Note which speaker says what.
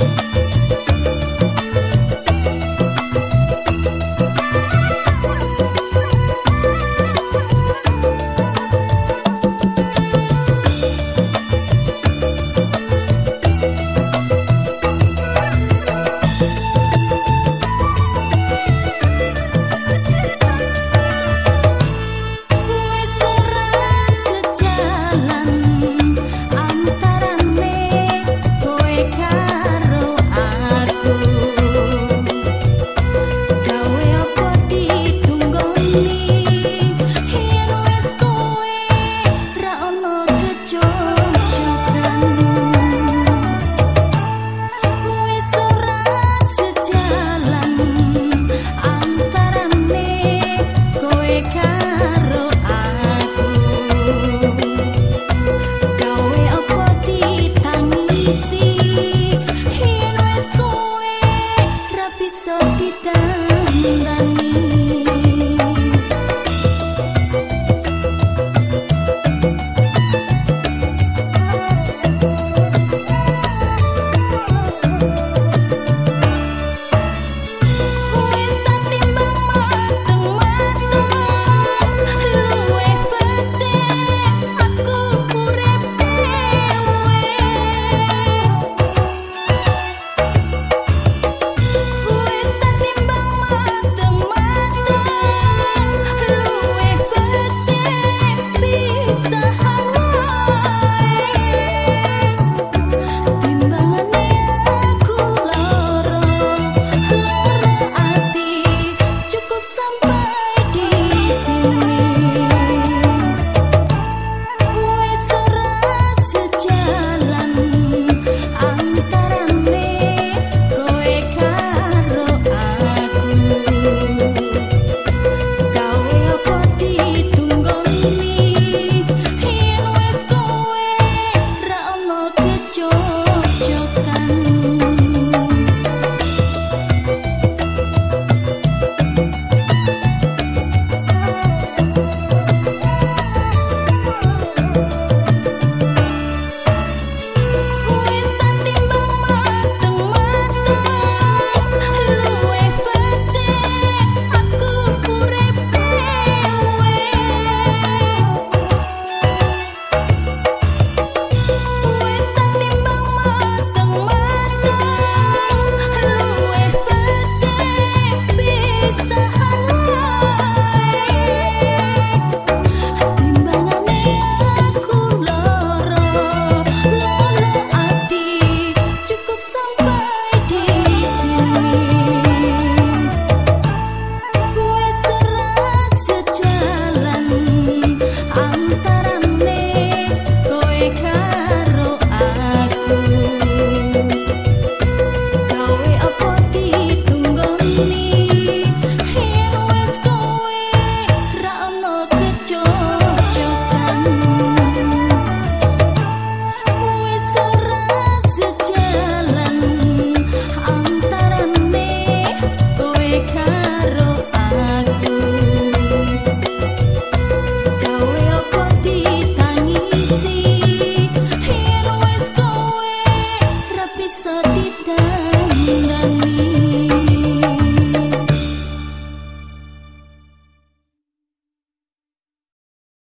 Speaker 1: you